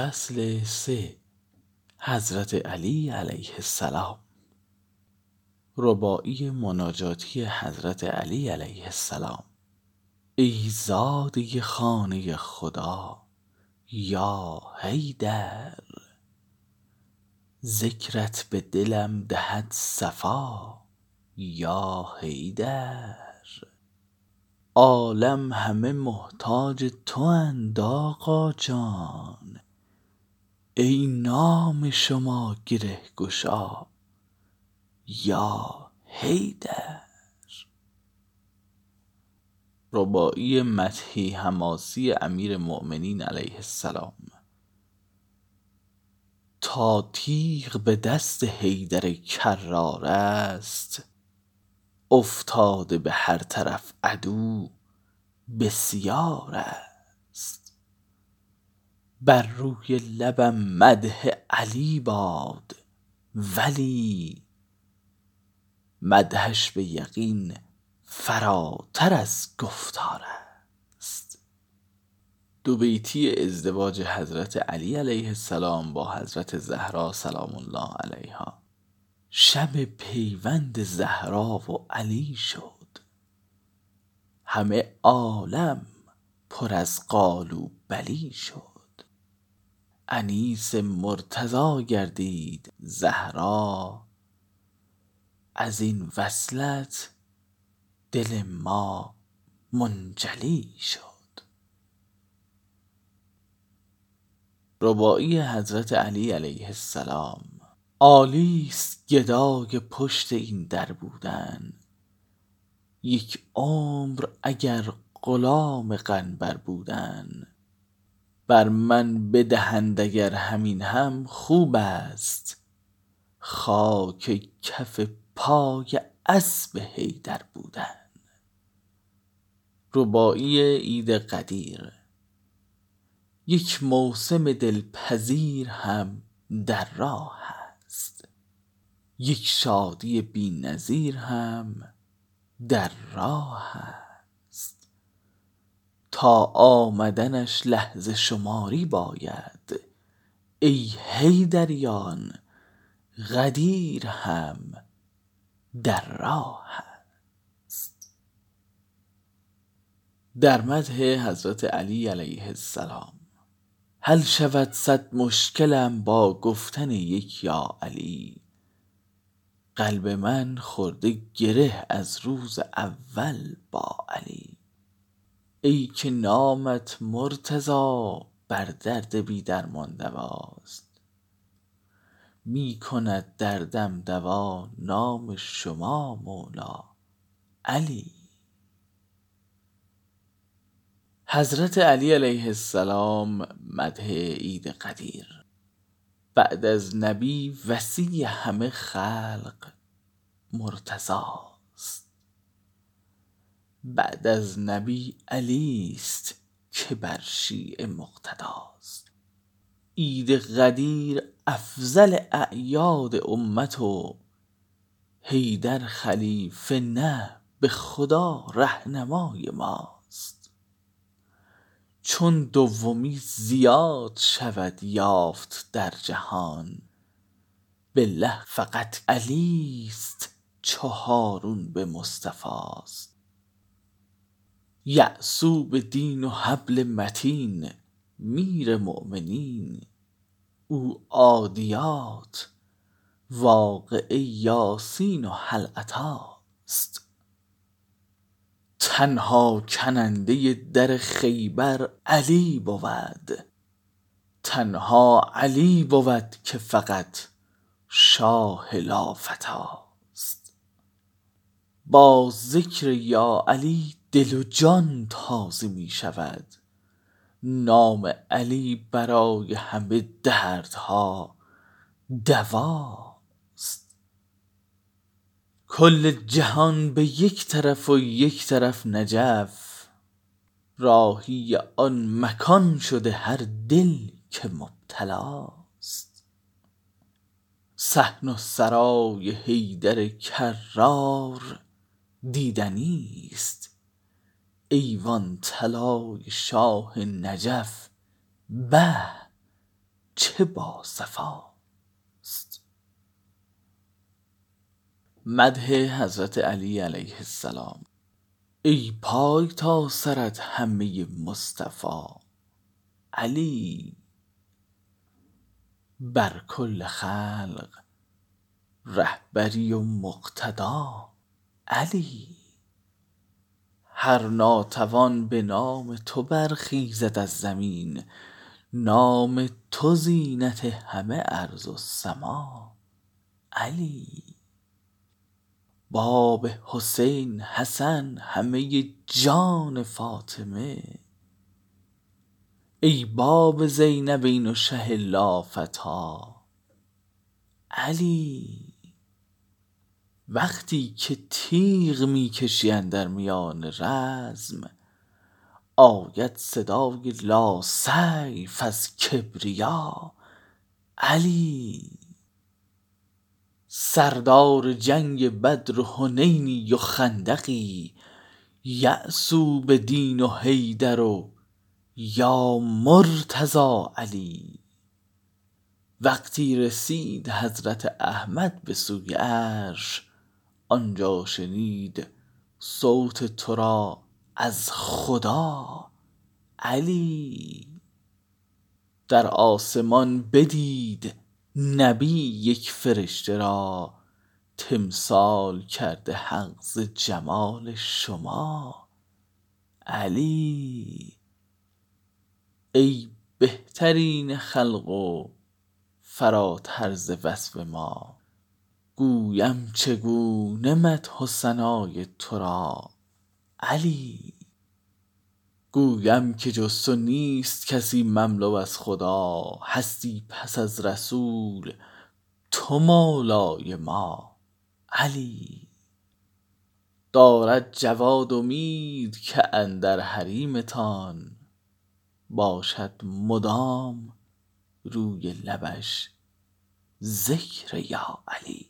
فصل سه حضرت علی علیه السلام. رباعی مناجاتی حضرت علی علیه السلام. ای زاده خانه خدا یا حیدر. ذکرت به دلم دهد صفا یا حیدر. عالم همه محتاج تواند آقا جان. ای نام شما گره گشا یا حیدر. رباعی مدحی حماسی امیرالمؤمنین علیه السلام. تا تیغ به دست حیدر کرار است افتاده به هر طرف عدو بسیار است. بر روی لبم مدح علی باد ولی مدحش به یقین فراتر از گفتار است. دو بیتی ازدواج حضرت علی علیه السلام با حضرت زهرا سلام الله علیها. شب پیوند زهرا و علی شد. همه عالم پر از قال و بلی شد. انیس مرتضی گردید زهرا. از این وصلت دل ما منجلی شد. رباعی حضرت علی علیه السلام. عالی است گدای پشت این در بودن. یک عمر اگر غلام قنبر بودن. بر من بدهند اگر همین هم خوب است. خاک کف پای اسب حیدر بودن. رباعی عید غدیر یک موسم دلپذیر هم در راه یک شادی بی نظیر هم در راه است. تا آمدنش لحظه شماری باید. ای حیدریان غدیر هم در راه است. در مدح حضرت علی علیه السلام حل شود صد مشکلم با گفتن یک یا علی؟ قلب من خورده گره از روز اول با علی. ای که نامت مرتضی بر درد بی درمان دواست. می کند دردم دوا نام شما مولا علی. حضرت علی علیه السلام مدح عید غدیر بعد از نبی وصی همه خلق مرتضاست بعد از نبی علی است که بر شیعه مقتداست. عید غدیر افضل اعیاد امت و حیدر خلیفه نه به خدا رهنمای ماست. چون دومی زیاد شود یافت در جهان بالله فقط علی است چو هارون به مصطفاست یعصوب دین و حبل متین میر مؤمنین. او عادیات واقعه یاسین و هل اتی ست تنها کننده در خیبر علی بود. تنها علی بود که فقط شاه لافتاست. با ذکر یا علی دل و جان تازه می شود. نام علی برای همه دردها دواست. کل جهان به یک طرف و یک طرف نجف. راهی آن مکان شده هر دل که مبتلاست. صحن و سرای حیدر کرار دیدنی است ایوان طلای شاه نجف به چه باصفاست مدح حضرت علی علیه السلام ای پای تا سرت همه مصطفی علی. بر کل خلق رهبری و مقتدا علی. هر ناتوان به نام تو برخیزد از زمین نام تو زینت همه ارض و سما. علی باب حسین حسن همه جان فاطمه. ای باب زینبین و شه لافتی علی وقتی که تیغ می کشی اندر میان رزم آید صدای لاسیف از کبریا. علی سردار جنگ بدر و حنینی و خندقی یأسوا به دین و حیدر و یا مرتضا علی. وقتی رسید حضرت احمد به سوی عرش آنجا شنید صوت تو را از خدا علی. در آسمان بدید نبی یک فرشته را تمثال کرده حق ز جمال شما علی. ای بهترین خلق و فراتر ز وصف ما. گویم چگونه مدح و ثنای تو را علی؟ گویم که جز تو نیست کسی مملو از خدا هستی پس از رسول تو مولای ما علی؟ دارد جواد امید که اندر حریمتان باشد مدام روی لبش ذکر یا علی.